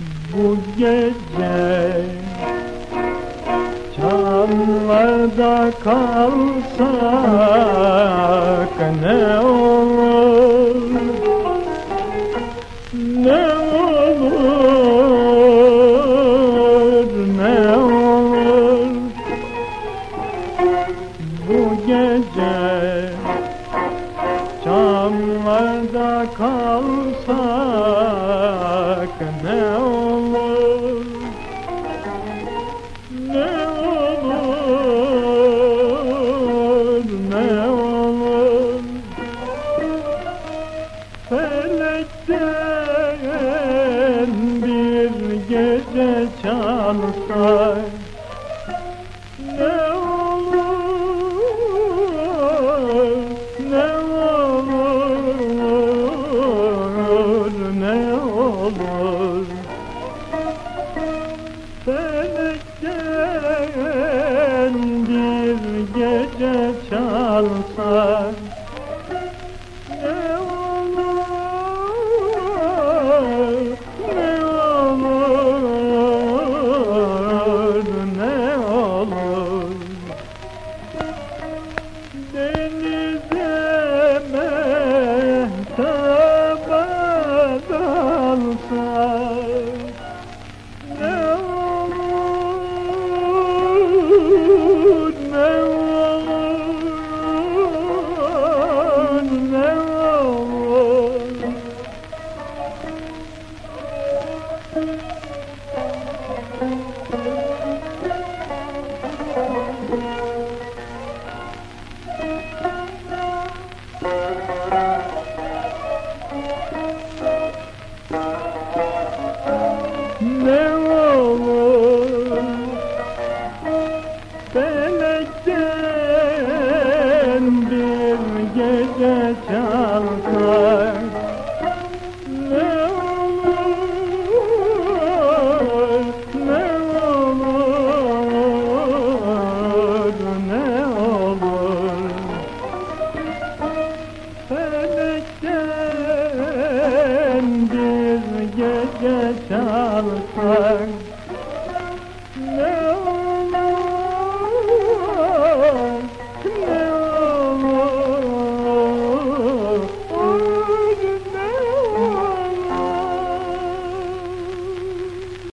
Bu gece Çamlarda kalsak ne olur? Ne olur ne olur? Bu gece Çamlarda kalsak ne olur? Ne olur? Ne olur? Felekten bir gece çalsak ne olur, olur Felekten bir gece çalsa Felekten bir gece çalsa color